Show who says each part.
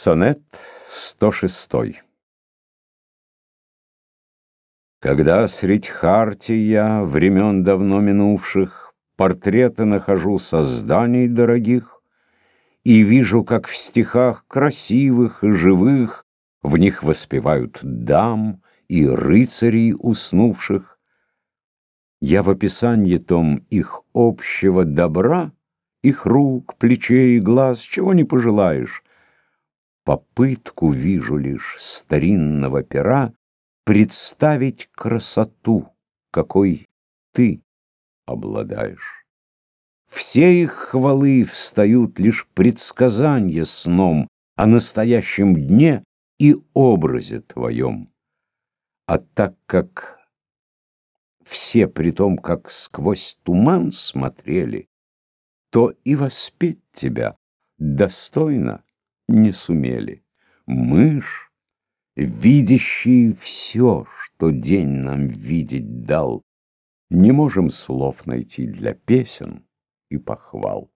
Speaker 1: Сонет 106 Когда средь хартия времен давно минувших Портреты нахожу созданий дорогих И вижу, как в стихах красивых и живых В них воспевают дам и рыцарей уснувших, Я в описании том их общего добра, Их рук, плечей и глаз, чего не пожелаешь, попытку вижу лишь старинного пера Представить красоту, какой ты обладаешь. Все их хвалы встают лишь предсказания сном О настоящем дне и образе твоем. А так как все при том, как сквозь туман смотрели, То и воспеть тебя достойно не сумели. Мы ж, видящие все, что день нам видеть дал, Не можем слов найти для песен и похвал.